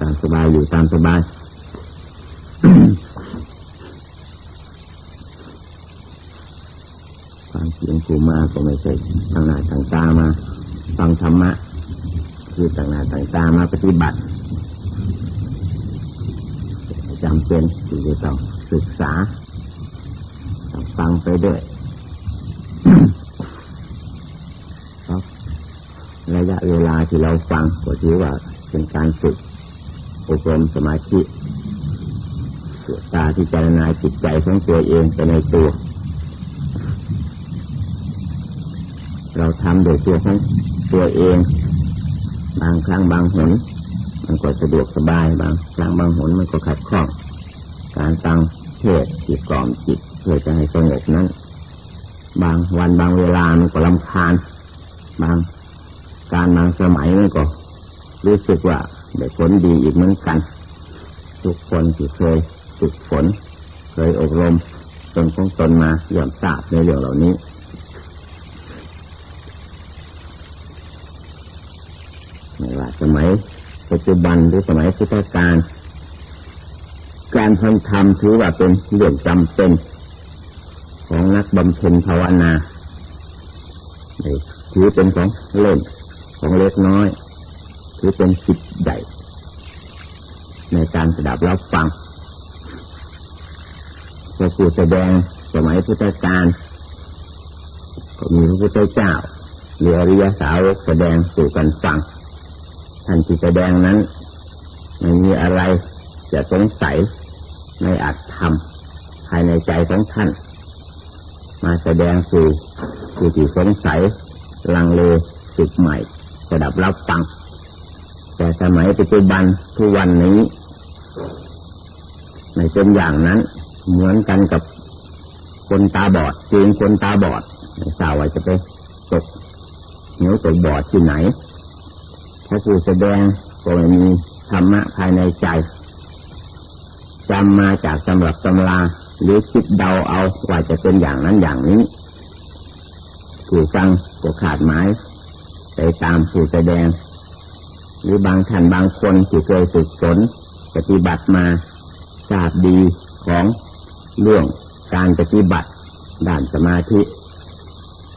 ตามสบายอยู่ตามสบายความเสียงผูมาก็ไม่ใช่ทางหน้าทางตามา ฟังธรรมะ คือต่างหน้าต่างตามาปฏิบัติจำเป็นที่จะต้องศึกษาต้องฟังไปด้วยครับระยะเวลาที่เราฟังก็ถือว่าเป็นการฝึก อบรมสมาธิตาที่เจรณาจิตใจของตัวเองไปในตัว เราทำโดยตัวของตัวเอง บางครั้งบางหน มันก็สะดวกสบายบางครั้งบางหนมันก็ขัดข้อง การตั้งเทศจิตกล่อมจิตเพื่อจะให้สงบนั้น บางวันบางเวลามันก็ลำคาญ บางการบางสมัยมันก็รู้สึกว่า ได้ผลดีอีกเหมือนกัน ทุกคนที่เคยฝึกฝน เคยอบรมตนของตนมาย่อมทราบในเรื่องเหล่านี้ ไม่ว่าสมัยปัจจุบันหรือสมัยพุทธกาลการทำธรรมถือว่าเป็นเรื่องจำเป็นของนักบำเพ็ญภาวนาถือเป็นของเล่นของเล็กน้อย ถือเป็นสิทธิ์ใหญ่ในการสดับรับฟังพระผู้แสดงสมัยพุทธกาลก็มีพระพุทธเจ้าหรืออริยสาวกแสดงสู่กันฟังท่านที่แสดงนั้นไม่มีอะไรจะสงสัยในอัตธรรมภายในใจของท่าน มาแสดงสู่ผู้ที่สงสัยลังเลสุดใหม่สดับรับฟัง แต่สมัยปัจจุบันทุกวันนี้ในเป็นอย่างนั้น เหมือนกันกับคนตาบอดจีงคนตาบอดไม่ทราบว่าจะไปตกเหนียวตกบอดที่ไหนพระผู้แสดงก็ไม่มีธรรมะภายในใจจำมาจากตำรับตำราหรือคิดเดาเอาว่าจะเป็นอย่างนั้นอย่างนี้ผู้ฟังก็ขาดหมายไปตามผู้แสดง หรือบางท่านบางคนที่เคยฝึกฝนปฏิบัติมาทราบดีของเรื่องการปฏิบัติด้านสมาธิ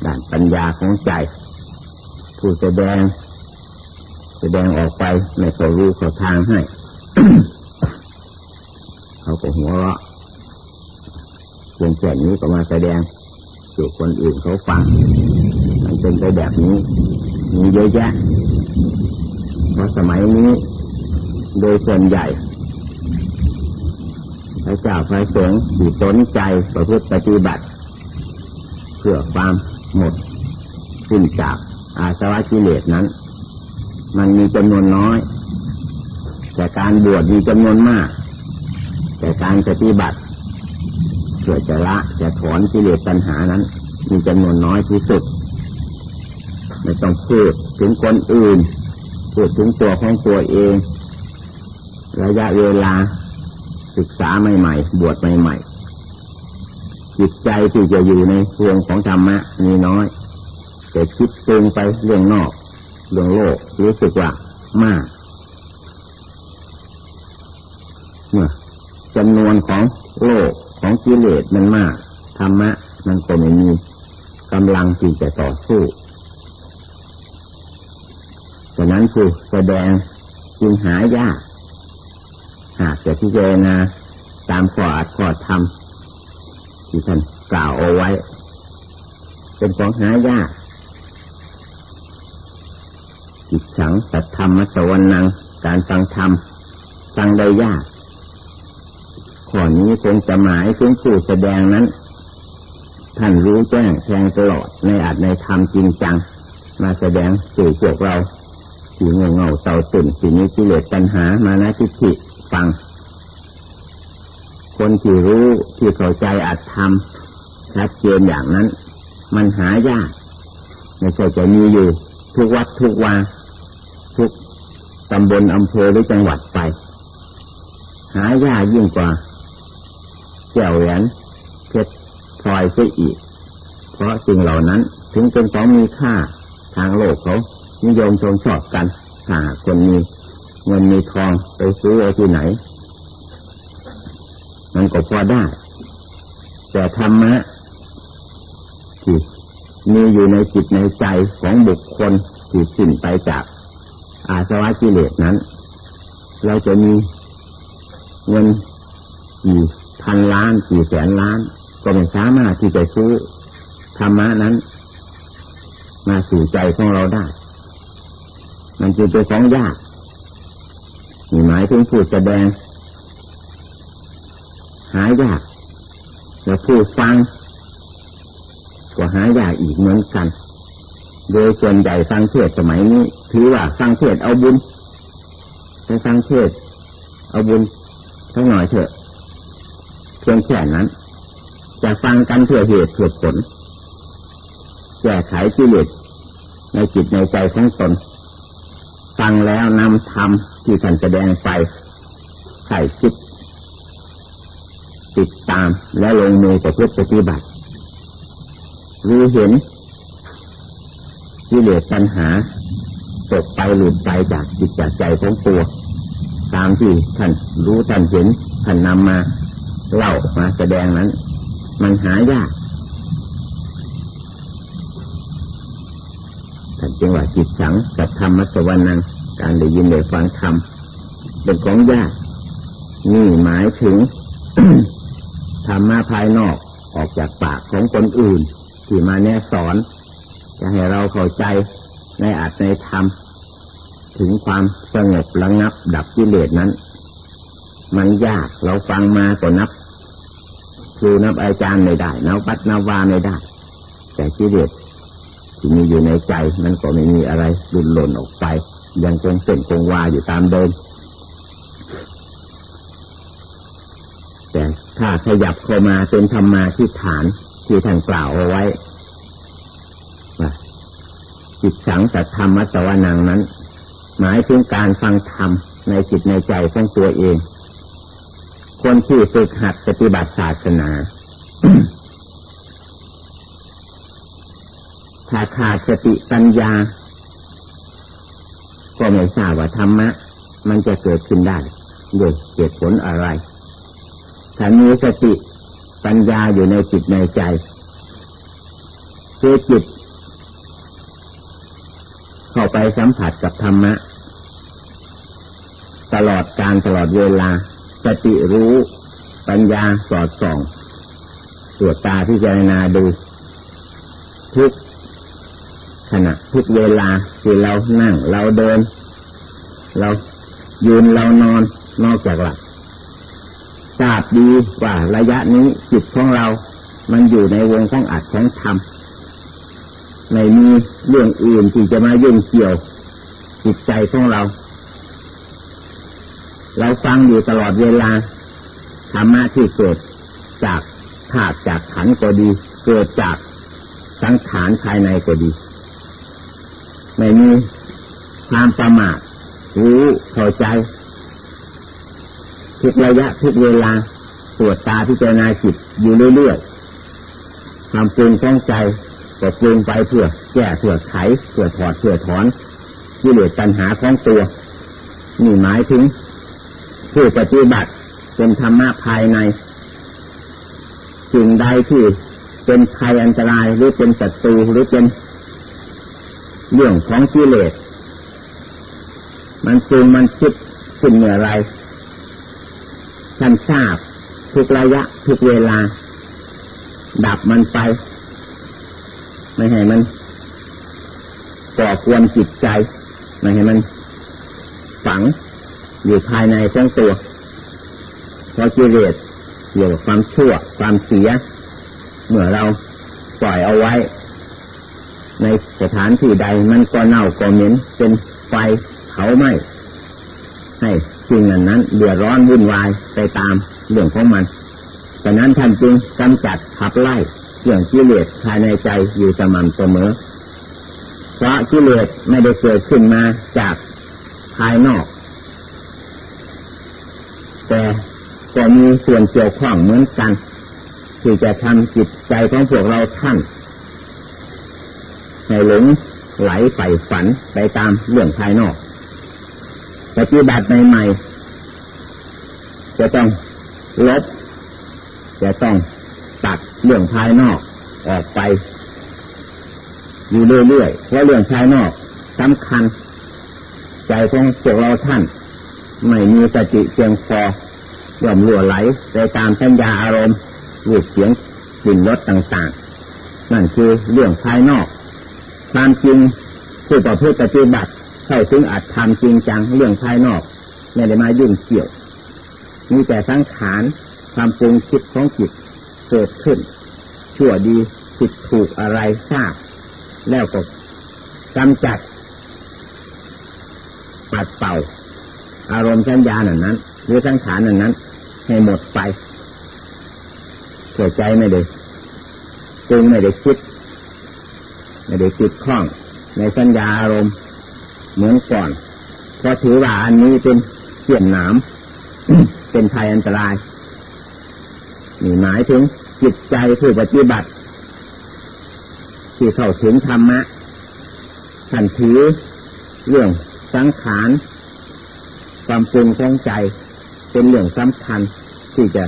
ด้านปัญญาของใจ ผู้แสดง แสดงออกไปในเขารู้เขาทางให้ เขาก็หัวเราะเพียงแค่นี้ก็มาแสดงสู่คนอื่นเขาฟัง มันเป็นไปแบบนี้ มีเยอะแยะ เพราะสมัยนี้ โดยส่วนใหญ่ พระเจ้าพระสงฆ์ที่สนใจประพฤติปฏิบัติ เพื่อความหมดสิ้นจากอาสวะกิเลสนั้น มันมีจำนวนน้อย แต่การบวชมีจำนวนมาก แต่การปฏิบัติเพื่อจะละจะถอนกิเลสปัญหานั้น มีจำนวนน้อยที่สุดไม่ต้องพูดถึงคนอื่น พูดถึงตัวของตัวเอง ระยะเวลาศึกษาใหม่ๆ บวชใหม่ๆ จิตใจที่จะอยู่ในวงของธรรมะมีน้อยแต่คิดตึงไปเรื่องนอกเรื่องโลกรู้สึกว่ามากเมื่อจำนวนของโลกของกิเลสมันมากธรรมะ มันก็ไม่มีกำลังที่จะต่อสู้ ฉะนั้นคือแสดงจึงหายากหากจะพิจารณาตามข้ออัดข้อธรรมที่ท่านกล่าวเอาไว้ เป็นของหายากจิตสังสัตธรรมสวรนังการฟังธรรมฟังได้ยากข้อนี้คงจะหมายถึงผู้แสดงนั้น ท่านรู้แจ้งแทงตลอดในอาจในธรรมจริงจัง มาแสดงสู่พวกเรา ที่เงาเงาเต่าตื่นสิ่นี้กิเลสปัญหามานะทิฏฐิฟัง คนที่รู้ที่เข้าใจอาจทำชัดเจนอย่างนั้น มันหายากไม่ใช่จะมีอยู่ ทุกวัดทุกวาทุกตำบลอำเภอหรือจังหวัดไป หายากยิ่งกว่าแก้วแหวนเพชรพลอยเสียอีก เพราะสิ่งเหล่านั้น ถึงเป็นของมีค่าทางโลกเขา นิยมชมชอบกันถ้าคนมีเงินมีทองไปซื้อเอาที่ไหน มันก็พอได้ แต่ธรรมะที่มีอยู่ในจิตในใจของบุคคลที่สิ้นไปจาก อาสวะกิเลสนั้น เราจะมีเงินกี่พันล้านกี่แสนล้าน ก็ไม่สามารถที่จะซื้อธรรมะนั้น มาสู่ใจของเราได้ มันจึงเป็นของยากมีหมายถึงผู้แสดง หายาก แล้วผู้ฟังก็หายากอีกเหมือนกัน โดยส่วนใหญ่ฟังเทศสมัยนี้ ถือว่าฟังเทศเอาบุญไปฟังเทศเอาบุญสักหน่อยเถอะเพียงแค่นั้นจะฟังกันเพื่อเหตุเพื่อผลแก้ไขกิเลสในจิตในใจของตน ฟังแล้วนำธรรมที่ท่านแสดงไปใส่คิด ติดตามและลงมือประพฤติปฏิบัติรู้เห็นกิเลสปัญหาตกไปหลุดไปจากจิตจากใจของตัวตามที่ท่านรู้ท่านเห็นท่านนำมาเล่ามาแสดงนั้น มันหายาก ท่านจึงว่าจิตสังสัทธรรมสวรรนังการได้ยินได้ฟังธรรมเป็นของยากนี่หมายถึงธรรมะภายนอกออกจากปากของคนอื่น ที่มาแนะสอน จะให้เราเข้าใจในอาจในธรรม ถึงความสงบระงับดับกิเลสนั้น มันยากเราฟังมาก็นับครูนับอาจารย์ไม่ได้นับปัดนับวาไม่ได้ แต่กิเลส ที่มีอยู่ในใจมันก็ไม่มีอะไรดุนหล่นออกไป ยังคงเส้นคงวาอยู่ตามเดิมแต่ถ้าขยับเข้ามาเป็นธรรมาที่ฐานที่ท่านกล่าวเอาไว้จิตสังสัตธรรมมัตวานังนั้น หมายถึงการฟังธรรมในจิตในใจของตัวเอง คนที่ฝึกหัดปฏิบัติศาสนา ถ้าขาดสติปัญญา ก็ไม่ทราบว่าธรรมะ มันจะเกิดขึ้นได้ด้วยเหตุผลอะไร ถ้ามีสติปัญญาอยู่ในจิตในใจคือจิต เข้าไปสัมผัสกับธรรมะ ตลอดการตลอดเวลา สติรู้ปัญญาสอดส่อง ตรวจตาที่เจรณาดู ทุก ขณะทุกเวลาที่เรานั่งเราเดิน เรายืนเรานอนนอกจากหลับทราบดีว่าระยะนี้จิตของเรา มันอยู่ในวงของอัดของทำไม่มีเรื่องอื่นที่จะมายุ่งเกี่ยว จิตใจของเรา เราฟังอยู่ตลอดเวลาธรรมะที่เกิดจากธาตุจากขันก็ดี เกิดจากสังขารภายในก็ดี ไม่มีความประมาทรู้เข้าใจทุกระยะทุกเวลาตรวจตาพิจารณาจิตอยู่เรื่อยๆความปรุงต้องใจก็ปรุงไปเพื่อแก้เพื่อไขเพื่อถอดเพื่อถอนกิเลสปัญหาของตัวนี่หมายถึงผู้ปฏิบัติเป็นธรรมะภายในสิ่งใดที่เป็นภัยอันตรายหรือเป็นศัตรูหรือเป็น เรื่องของกิเลสมันปรุงมันคิดขึ้นเมื่อไรท่านทราบทุกระยะทุกเวลา ดับมันไป ไม่ให้มันก่อควรจิตใจ ไม่ให้มันฝังอยู่ภายในของตัวเพราะกิเลสเกี่ยวกับความชั่วความเสีย เมื่อเราปล่อยเอาไว้ ในสถานที่ใดมันก็เน่าก็เหม็นเป็นไฟเผาไหม้ให้สิ่งนั้นนั้นเดือดร้อนวุ่นวายไปตามเรื่องของมันแต่นั้นท่านจึงกำจัดขับไล่เรื่องกิเลสภายในใจอยู่สม่ำเสมอ เพราะกิเลสไม่ได้เกิดขึ้นมาจากภายนอก แต่ก็มีส่วนเกี่ยวข้องเหมือนกันที่จะทำจิตใจของพวกเราท่าน ให้หลงไหลไปฝันไปตามเรื่องภายนอกปฏิบัติใหม่ๆจะต้องลบจะต้องตัดเรื่องภายนอกออกไปอยู่เรื่อยๆเพราะเรื่องภายนอกสำคัญ ใจของพวกเราท่าน ไม่มีสติเพียงพอย่อมรั่วไหลไปตามสัญญาอารมณ์รูปเสียงกลิ่นรสต่าง ๆ นั่นคือเรื่องภายนอก ความจริงผู้ประพฤติปฏิบัติเข้าถึงอัตธรรมจริงจังเรื่องภายนอกไม่ได้มายุ่งเกี่ยว มีแต่สังขารความปรุงคิดของจิตเกิดขึ้น ชั่วดีผิดถูกอะไรทราบ แล้วก็กำจัด ปัดเป่า อารมณ์สัญญาหนนั้น หรือสังขารนั้น ให้หมดไปเกิดใจไม่ได้จึงไม่ได้คิด ไม่ได้ติดข้องในสัญญาอารมณ์เหมือนก่อนเพราะถือว่าอันนี้เป็นเสี่ยงหนามเป็นภัยอันตรายนี่หมายถึงจิตใจผู้ปฏิบัติ ที่เข้าถึงธรรมะท่านถือเรื่องสังขารความปรุงของใจ เป็นเรื่องสำคัญที่จะ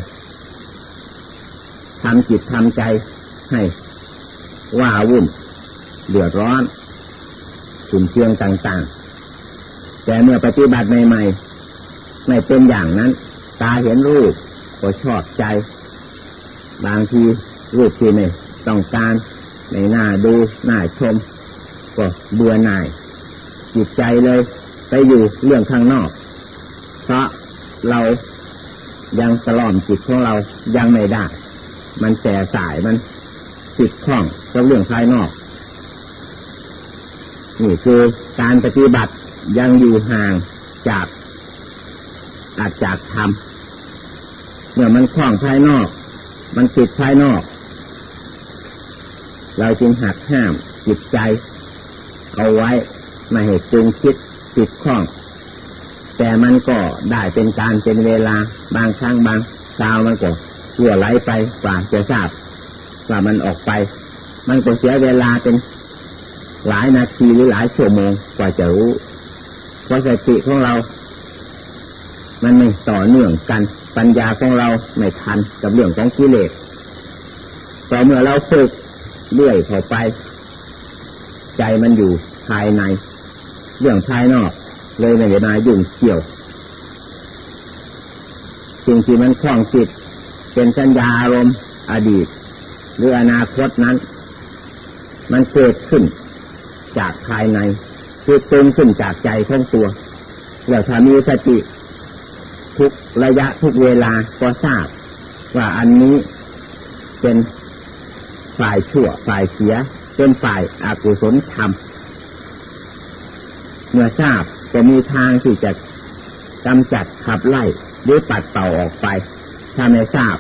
ทำจิตทำใจให้ว่าวุ่น เดือดร้อนขุ่นเชียงต่างๆ แต่เมื่อปฏิบัติใหม่ๆ ไม่เป็นอย่างนั้น ตาเห็นรูปก็ชอบใจ บางทีรูปที่ไม่ต้องการในหน้าดูหน้าชม ก็เบื่อหน่ายจิตใจเลยไปอยู่เรื่องข้างนอก เพราะเรายังสลอมจิตของเรายังไม่ได้ มันแสสายมันติดข้องกับเรื่องภายนอก นี่คือการปฏิบัติยังอยู่ห่างจากอาจจากธรรมเมื่อมันคล้องภายนอก มันติดภายนอก เราจึงหักห้ามจิตใจ เอาไว้ไม่ให้จึงคิดติดข้อง แต่มันก็ได้เป็นการเป็นเวลาบางครั้งบางคราวมันก็เสื่อไหลไปกว่าจะทราบ ว่ามันออกไป มันก็เสียเวลาเป็น หลายนาทีหรือหลายชั่วโมงกว่าจะรู้เพราะสติของเรา มันไม่ต่อเนื่องกัน ปัญญาของเราไม่ทันกับเรื่องของกิเลสต่อเมื่อเราฝึกเรื่อยเข้าไป ใจมันอยู่ภายใน เรื่องภายนอก เลยไม่ได้มายุ่งเกี่ยวสิ่งที่มันคล้องจิตเป็นสัญญาอารมณ์อดีต หรืออนาคตนั้น มันเกิดขึ้น จากภายใน คือตึงขึ้นจากใจทั้งตัวแล้วถ้ามีสติทุกระยะทุกเวลาก็ทราบ ว่าอันนี้เป็นฝ่ายชั่วฝ่ายเสีย เป็นฝ่ายอากุศลธรรม เมื่อทราบจะมีทางที่จะกำจัดขับไล่หรือปัดเป่าออกไป ถ้าไม่ทราบ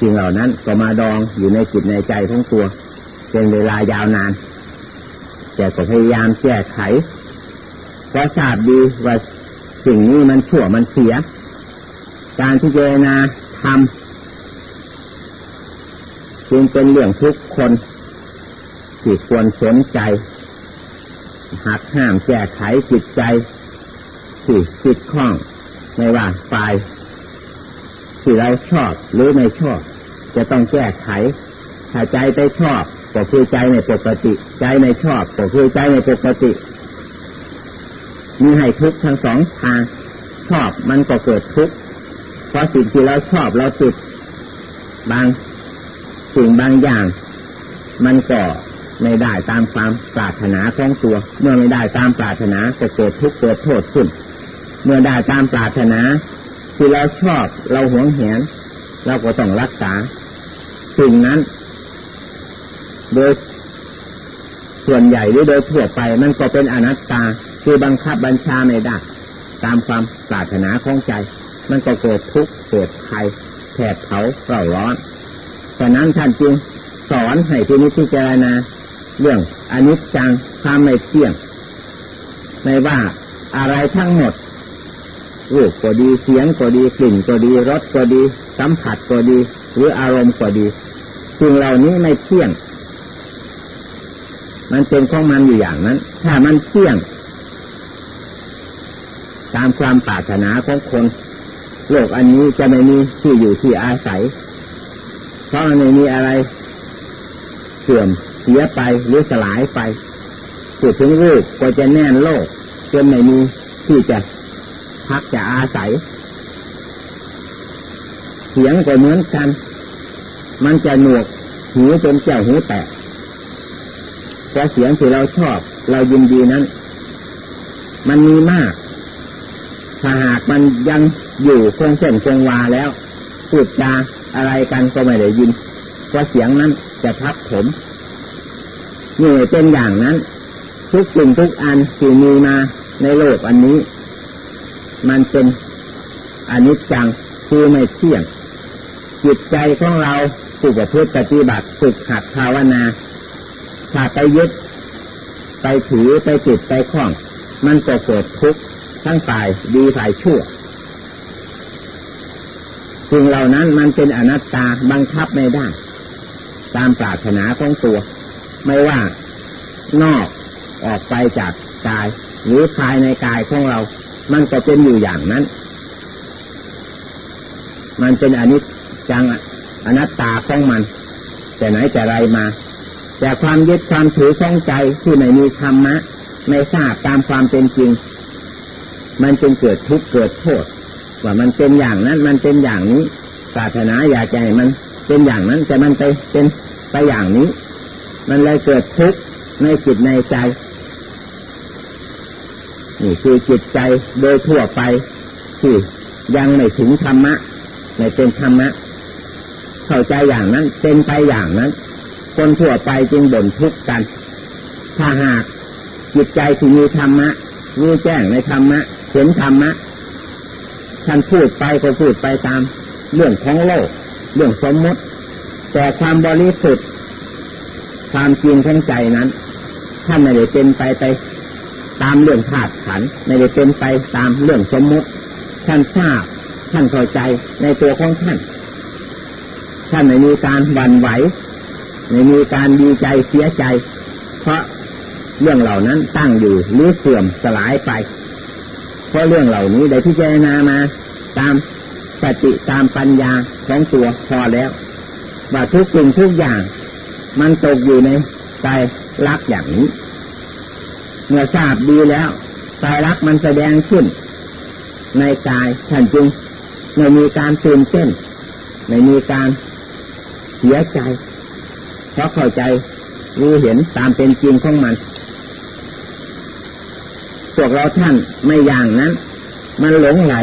สิ่งเหล่านั้นก็มาดองอยู่ในจิตในใจของตัว เป็นเวลายาวนาน แต่ก็พยายามแก้ไขเพราะทราบดีว่าสิ่งนี้มันชั่วมันเสีย การที่เจนาทำจึงเป็นเรื่องทุกคนที่ควรสนใจ หักห้ามแก้ไขจิตใจที่จิตข้องไม่ว่าฝ่ายที่เราชอบหรือไม่ชอบ จะต้องแก้ไขถ้าใจไปชอบ ก็คือใจในปกติ ใจในชอบก็คือใจในปกติ มีให้ทุกทั้งสองทางชอบมันก็เกิดทุกข์เพราะสิ่งที่เราชอบเราติดบางสิ่งบางอย่าง มันก็ไม่ได้ตามความปรารถนาของตัว เมื่อไม่ได้ตามปรารถนาจะเกิดทุกข์เกิดโทษขึ้น เมื่อได้ตามปรารถนาที่เราชอบเราหวงแหนเราก็ต้องรักษา สิ่งนั้น โดยส่วนใหญ่หรือโดยทั่วไปมันก็เป็นอนัตตาคือบังคับบัญชาไม่ได้ตามความปรารถนาของใจ มันก็เกิดทุกข์เกิดภัยแผดเผาเร่าร้อนฉะนั้นท่านจึงสอนให้ที่นี้ที่เจรณาเรื่องอนิจจังความไม่เที่ยงไม่ว่าอะไรทั้งหมดรูปก็ดีเสียงก็ดีกลิ่นก็ดีรสก็ดี สัมผัสก็ดี หรืออารมณ์ก็ดีสิ่งเหล่านี้ไม่เที่ยง มันเป็นของมันอยู่อย่างนั้น ถ้ามันเที่ยง ตามความปรารถนาของคน โลกอันนี้จะไม่มีที่อยู่ที่อาศัย เพราะมันไม่มีอะไร เสื่อมเสียไปหรือสลายไปสุดถึงรูปก็จะแน่นโลกจนไม่มีที่จะพักจะอาศัย เสียงก็เหมือนกัน มันจะหนวกหูจนเจ้าหูแตก แต่เสียงที่เราชอบ เรายินดีนั้น มันมีมาก ถ้าหากมันยังอยู่คงเส้นคงวาแล้วพูดจาอะไรกันก็ไม่ได้ยินเพราะเสียงนั้นจะทับผมนี่เป็นอย่างนั้น ทุกสิ่งทุกอันที่มีมาในโลกอันนี้ มันเป็นอนิจจังคือไม่เที่ยง จิตใจของเราผู้ประพฤติปฏิบัติฝึกหัดภาวนา ถ้าไปยึด ไปถือไปจิตไปคล้อง มันจะเกิดทุกข์ทั้งฝ่ายดีฝ่ายชั่วสิ่งเหล่านั้นมันเป็นอนัตตาบังคับไม่ได้ ตามปรารถนาของตัว ไม่ว่านอกออกไปจากกาย หรือภายในกายของเรา มันก็เป็นอยู่อย่างนั้น มันเป็นอนิจจังอนัตตาของมัน แต่ไหนแต่ไรมา แต่ความยึดความถือข้องใจที่ไม่มีธรรมะไม่ทราบตามความเป็นจริง มันจึงเกิดทุกข์เกิดโทษ ว่ามันเป็นอย่างนั้น มันเป็นอย่างนี้ปรารถนาอยากจะให้มันเป็นอย่างนั้น แต่มันไปเป็นไปอย่างนี้ มันเลยเกิดทุกข์ในจิตในใจนี่คือจิตใจโดยทั่วไปที่ยังไม่ถึงธรรมะไม่เป็นธรรมะ เข้าใจอย่างนั้นเป็นไปอย่างนั้น คนทั่วไปจึงบ่นทุกข์กัน ถ้าหากจิตใจที่มีธรรมะมีแจ้งในธรรมะเห็นธรรมะท่านพูดไปก็พูดไปตาม เรื่องของโลก เรื่องสมมติ แต่ความบริสุทธิ์ความจริงทั้งใจนั้นท่านไม่ได้เป็นไปไปตามเรื่องธาตุขันไม่ได้เป็นไปตามเรื่องสมมติท่านทราบท่านเข้าใจในตัวของท่าน ท่านไม่มีการหวั่นไหว ไม่มีการดีใจเสียใจ เพราะเรื่องเหล่านั้นตั้งอยู่หรือเสื่อมสลายไป เพราะเรื่องเหล่านี้ได้พิจารณามาตามสติตามปัญญาของตัวพอแล้ว ว่าทุกสิ่งทุกอย่าง มันตกอยู่ในใจรักอย่างนี้ เมื่อทราบดีแล้วใจรักมันแสดงขึ้น ในกายท่านจึงไม่มีการตื่นเต้นไม่มีการเสียใจ เพราะเข้าใจรู้เห็นตามเป็นจริงของมันพวกเราท่านไม่อย่างนั้น มันหลงไหล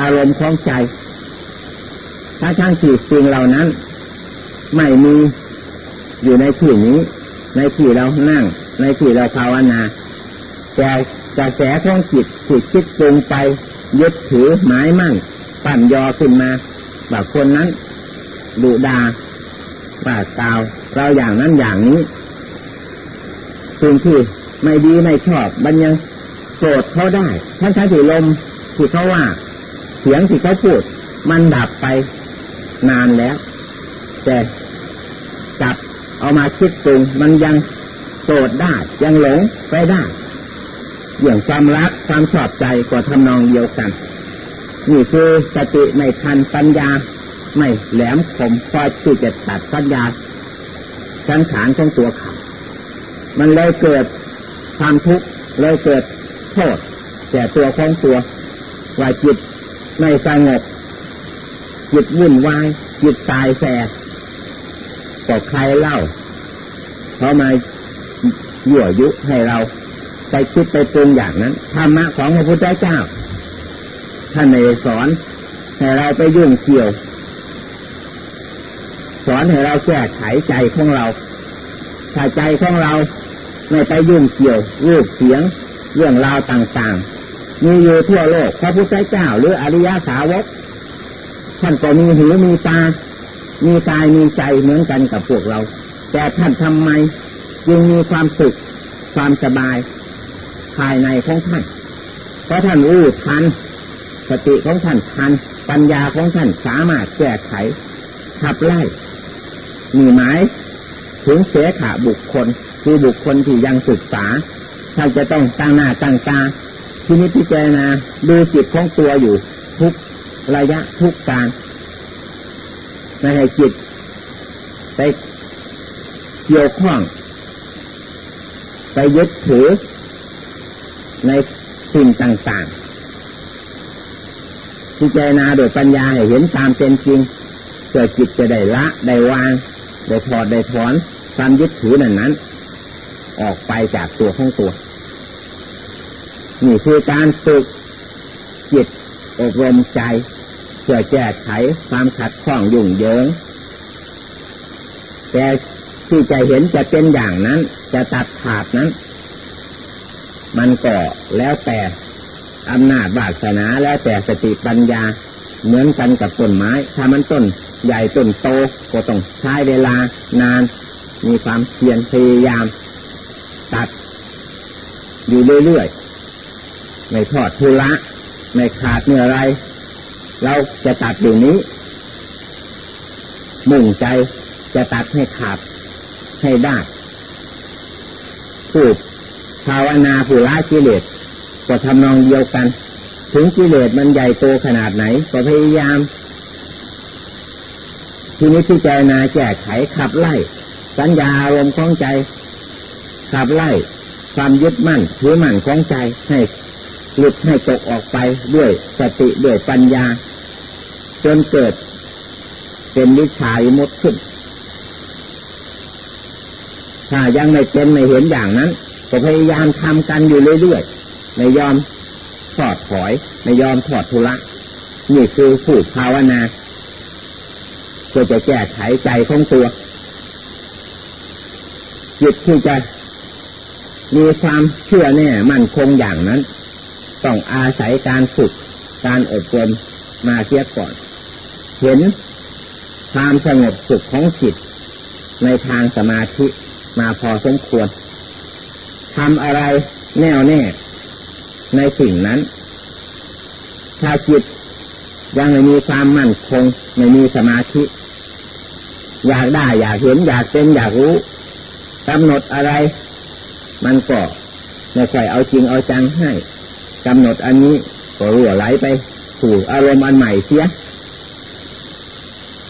อารมณ์ของใจ ถ้าช่างขีดสิ่งเหล่านั้น ไม่มีอยู่ในที่นี้ ในที่เรานั่ง ในที่เราภาวนาแต่กระแสของจิตที่คิดปรุงไปยึดถือหมายมั่นปั่นยอขึ้นมาแบบคนนั้นดุดาบาดกาว เราอย่างนั้นอย่างนี้สิ่งที่ไม่ดีไม่ชอบมันยังโกรธเขาได้ทั้งใช้ที่ลมที่เขาว่า เสียงที่เขาพูด มันดับไปนานแล้ว แต่จับเอามาคิดปรุงมันยังโกรธได้ ยังหลงไปได้อย่างความรักความชอบใจก็ทำนองเดียวกันนี่คือสติไม่ทันปัญญา ไม่แหลมคมคอยที่จะตัดปัญญา สังขารของตัวเขา มันเลยเกิดความทุกข์เลยเกิดโทษแต่ตัวของตัวว่าจิตไม่สงบจิตวุ่นวายจิตตายแสบก็ใครเล่าเขามายั่วยุให้เราไปคิดไปปรุงอย่างนั้นธรรมะของพระพุทธเจ้าท่านในสอนให้เราไปยุ่งเกี่ยว สอนให้เราแก้ไขใจของเราถ้าใจของเราไม่ไปยุ่งเกี่ยวรูปเสียง เรื่องราวต่างๆ มีอยู่ทั่วโลกพระพุทธเจ้าหรืออริยสาวกท่านก็มีหูมีตา มีกายมีใจเหมือนกันกับพวกเรา แต่ท่านทำไมจึงมีความสุขความสบาย ภายในของท่าน เพราะท่านรู้ทัน สติของท่านทัน ปัญญาของท่านสามารถแก้ไขขับไล่ มีหมายถึงเสียขาบุคคล คือบุคคลที่ยังศึกษาท่านจะต้องตั้งหน้าตั้งตาทีนี้พิจารณาดูจิตของตัวอยู่ ทุกระยะทุกการไม่ให้จิตไปเกี่ยวข้อง ไปยึดถือ ในสิ่งต่างๆพิจารณาโดยปัญญาให้เห็นตามเป็นจริงเกิดจิตจะได้ละได้วาง ได้ถอดได้ถอนความยึดถือนั้นนั้น ออกไปจากตัวของตัว นี่คือการฝึกจิตอบรมใจเพื่อแก้ไขความขัดข้องยุ่งเหยิงแต่ที่ใจเห็นจะเป็นอย่างนั้น จะตัดขาดนั้น มันก็แล้วแต่อำนาจบาสนาแล้วแต่สติปัญญาเหมือนกันกับต้นไม้ ถ้ามันต้น ใหญ่ต้นโตก็ต้องใช้เวลานาน มีความเพียรพยายาม ตัด อยู่เรื่อยๆไม่ทอดทุละไม่ขาดเมื่อไร เราจะตัดอยู่นี้ มุ่งใจจะตัดให้ขาดให้ได้พูดภาวนาผู้ละกิเลสก็ทำนองเดียวกัน ถึงกิเลสมันใหญ่โตขนาดไหน ก็พยายาม ทีนี้ที่เจนาแก้ไขขับไล่ สัญญาอารมณ์ของใจ ขับไล่ ความยึดมั่นถือมั่นของใจให้หลุดให้ตกออกไปด้วยสติด้วยปัญญา จนเกิด เป็นวิชายมดขึ้นถ้ายังไม่เป็นไม่เห็นอย่างนั้นก็พยายามทำกันอยู่เรื่อยๆไม่ยอมถอดถอยไม่ยอมถอดทุละนี่คือผู้ภาวนา พื่อจะแก้ไขใจของตัวจิตที่จะมีความเชื่อแน่มั่นคงอย่างนั้น ต้องอาศัยการฝึกการอบรมมาเสียก่อน เห็นความสงบสุขของจิต ในทางสมาธิมาพอสมควรทำอะไรแน่วแน่ ในสิ่งนั้น ถ้าจิตยังไม่มีความมั่นคง ไม่มีสมาธิ อยากได้ อยากเห็น อยากเป็นอยากรู้กำหนดอะไร มันก็ไม่ค่อยเอาจริงเอาจังให้กำหนดอันนี้ก็รั่วไหลไปสู่อารมณ์อันใหม่เสีย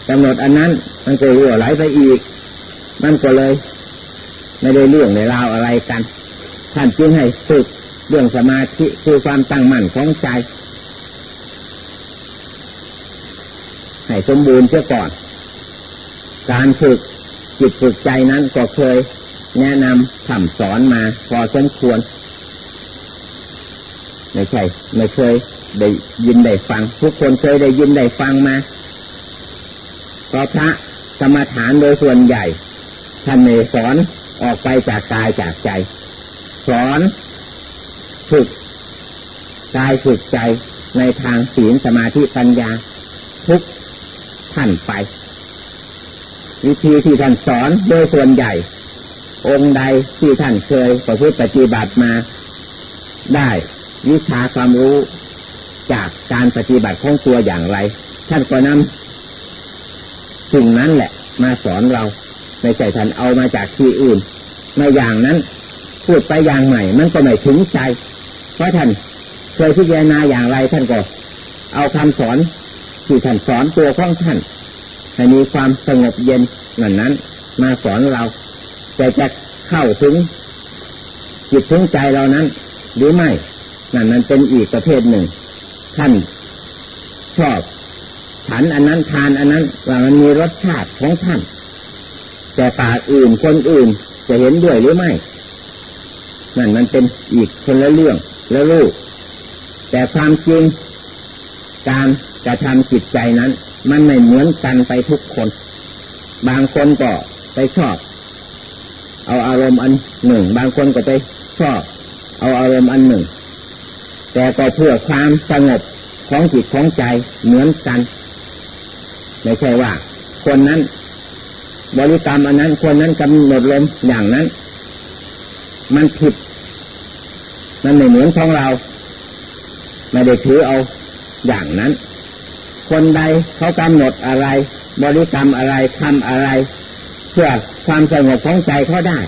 กำหนดอันนั้น มันก็รั่วไหลไปอีก มันก็เลย ไม่ได้เรื่องในราวอะไรกัน ท่านจึงให้ฝึกเรื่องสมาธิคือความตั้งมั่นของใจให้สมบูรณ์เสียก่อน การฝึกจิตฝึกใจนั้นก็เคยแนะนำสั่งสอนมาพอสมควร ไม่ใช่ ไม่เคยได้ยินได้ฟัง ทุกคนเคยได้ยินได้ฟังมาเพราะพระกรรมฐานโดยส่วนใหญ่ท่านไม่สอนออกไปจากกายจากใจ สอนฝึกกายฝึกใจในทางศีลสมาธิปัญญา ทุกท่านไป วิธีที่ท่านสอนโดยส่วนใหญ่ องค์ใดที่ท่านเคยประพฤติปฏิบัติมา ได้วิชาความรู้จากการปฏิบัติของตัวอย่างไร ท่านก็นำสิ่งนั้นแหละ มาสอนเราไม่ใช่ท่านเอามาจากที่อื่นมาอย่างนั้นพูดไปอย่างใหม่ มันก็ไม่ถึงใจ เพราะท่านเคยพิจารณาอย่างไรท่านก็ เอาคำสอนที่ท่านสอนตัวของท่าน ให้มีความสงบเย็นนั่นนั้น มาสอนเราแต่จะเข้าถึงจิตถึงใจเรานั้น หรือไม่นั่นมันเป็นอีกประเภทหนึ่ง ท่านชอบฉันอันนั้นทานอันนั้นว่ามันมีรสชาติของท่าน แต่ป่าอื่นคนอื่นจะเห็นด้วยหรือไม่นั่นมันเป็นอีกคนละเรื่องละรูปแต่ความจริงการกระทำจิตใจนั้น มันไม่เหมือนกันไปทุกคน บางคนก็ไปชอบ เอาอารมณ์อันหนึ่ง บางคนก็ไปชอบ เอาอารมณ์อันหนึ่ง แต่ก็เพื่อความสงบของจิตของใจเหมือนกันไม่ใช่ว่า คนนั้น บริกรรมอันนั้น คนนั้นกำหนดลมอย่างนั้น มันผิด มันไม่เหมือนของเรา ไม่ได้ถือเอาอย่างนั้น คนใดเขากำหนดอะไร บริกรรมอะไรทำอะไร เพื่อความสงบของใจเขาได้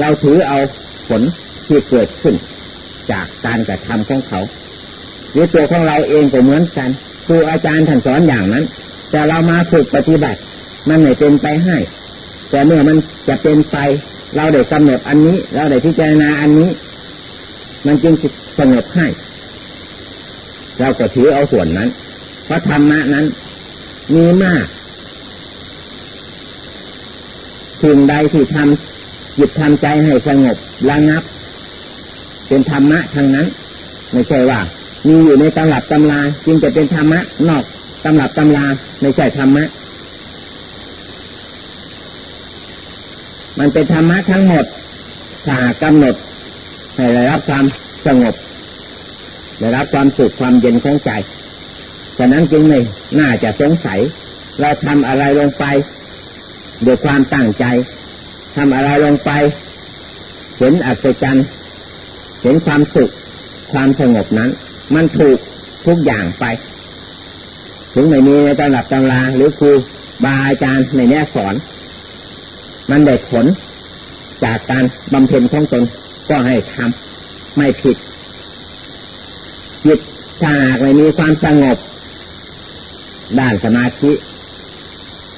เราถือเอาผลที่เกิดขึ้น จากการกระทำของเขา หรือตัวของเราเองก็เหมือนกันครูอาจารย์ท่านสอนอย่างนั้น แต่เรามาฝึกปฏิบัติ มันไม่เป็นไปให้ แต่เมื่อมันจะเป็นไป เราได้กำหนดอันนี้ เราได้พิจารณาอันนี้ มันจึงสงบให้ เราก็ถือเอาส่วนนั้น เพราะธรรมะนั้น มีมากสิ่งใดที่ทำจิตทำใจให้สงบระงับ เป็นธรรมะทางนั้น ไม่ใช่ว่า มีอยู่ในตำรับตำราจึงจะเป็นธรรมะนอกตำรับตำราไม่ใช่ธรรมะ มันเป็นธรรมะทั้งหมดถ้ากำหนดให้ได้รับความสงบได้รับความสุขความเย็นของใจ ฉะนั้นจึงไม่น่าจะสงสัย เราทำอะไรลงไปด้วยความตั้งใจทำอะไรลงไป เห็นอัศจรรย์เห็นความสุข ความสงบนั้น มันถูกทุกอย่างไป ถึงไม่มีในตำรับตำราหรือครูบาอาจารย์ในแน่สอน มันได้ผลจากการบำเพ็ญของตนก็ให้ทำไม่ผิดจิตถ้าหากไม่มีความสงบ ด้านสมาธิ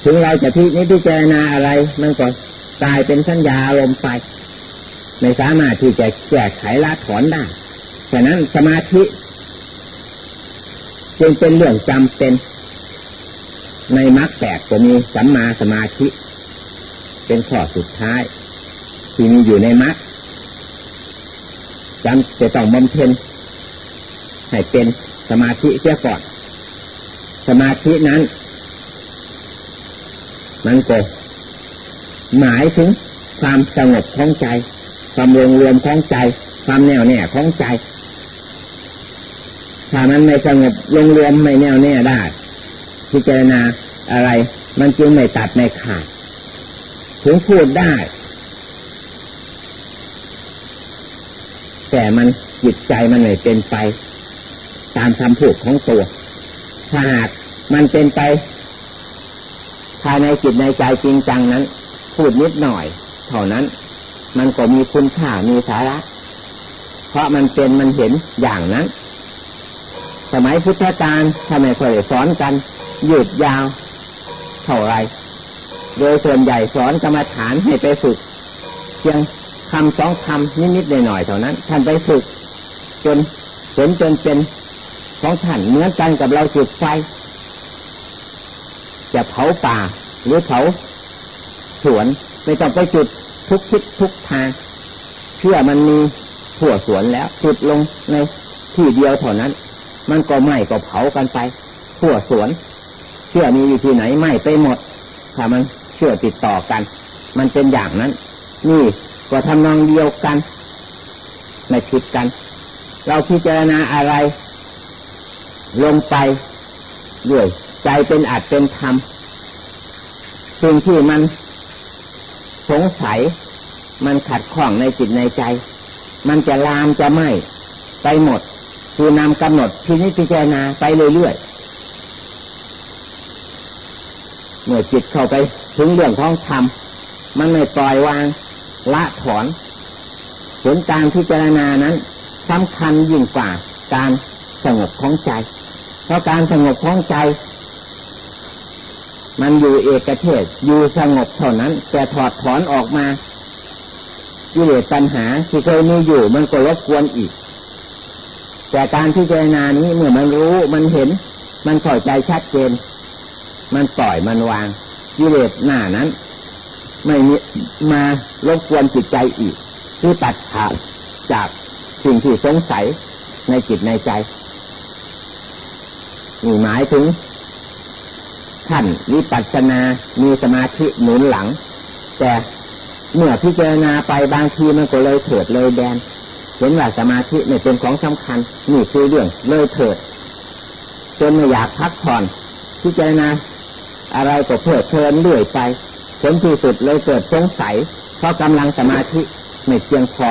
ถึงเราจะพินิจารณาอะไร มันก็กลายเป็นสัญญาลมไปไม่สามารถที่จะแก้ไขละถอนได้ฉะนั้นสมาธิจึงเป็นเรื่องจำเป็น ในมรรคแปดก็มีสัมมาสมาธิ เป็นข้อสุดท้าย ที่มีอยู่ในมรรคจำจะต้องบำเพ็ญให้เป็นสมาธิเสียก่อน สมาธินั้น มันก็หมายถึงความสงบของใจ ความรวมรวมของใจ ความแน่วแน่ของใจ ถ้ามันไม่สงบรวมรวมไม่แน่วแน่ได้ พิจารณาอะไร มันจึงไม่ตัดไม่ขาด ถึงพูดได้ แต่มันจิตใจมันไม่เป็นไป ตามคำพูดของตัว ถ้าหากมันเป็นไป ภายในจิตในใจจริงจังนั้น พูดนิดหน่อย เท่านั้น มันก็มีคุณค่ามีสาระ เพราะมันเป็นมันเห็นอย่างนั้น สมัยพุทธกาลทำไมเคยสอนกันหยุดยาว เท่าไร โดยส่วนใหญ่สอนกรรมฐานให้ไปฝึกเพียงคำสองคำนิดๆหน่อยๆเท่านั้น ท่านไปฝึก จนเห็นจนเป็น ของท่านเหมือนกันกับเราจุดไฟ จะเผาป่า หรือเผาสวนไม่ต้องไปจุดทุกทิศทุกทางเชื่อมันมีถั่วสวนแล้ว จุดลงในที่เดียวเท่านั้น มันก็ไหม้ก็เผากันไปถั่วสวน เชื่อมีอยู่ที่ไหนไหม้ไปหมด ถ้ามันเชื่อติดต่อกัน มันเป็นอย่างนั้น นี่ก็ทำนองเดียวกันไม่ผิดกัน เราพิจารณาอะไร ลงไปด้วยใจเป็นอาจเป็นธรรมสิ่งที่มันสงสัย มันขัดข้องในจิตในใจ มันจะลามจะไหมไปหมด คือนำกำหนดที่นี้พิจารณาไปเรื่อยๆเมื่อจิตเข้าไปถึงเรื่องของธรรมมันไม่ปล่อยวางละถอน ผลการพิจารณานั้นสำคัญยิ่งกว่าการสงบของใจ เพราะการสงบของใจ มันอยู่เอกเทศอยู่สงบเท่านั้น แต่ถอดถอนออกมากิเลสปัญหาที่เคยมีอยู่มันก็รบกวนอีก แต่การที่เจรณานี้เมื่อมันรู้มันเห็น มันเข้าใจชัดเจน มันปล่อยมันวางกิเลสหน้านั้น ไม่มีมารบกวนจิตใจอีกที่ตัดขาดจากสิ่งที่สงสัยในจิตในใจ นี่หมายถึงท่านวิปัสสนา มีสมาธิหนุนหลัง แต่เมื่อพิจารณาไปบางทีมันก็เลยเถิดเลยแดน เห็นว่าสมาธิไม่เป็นของสำคัญ นี่คือเรื่องเลยเถิด จนไม่อยากพักผ่อน พิจารณาอะไรก็เพิดเพลินเรื่อยไปจนที่สุดเลยเกิดสงสัย เพราะกำลังสมาธิไม่เพียงพอ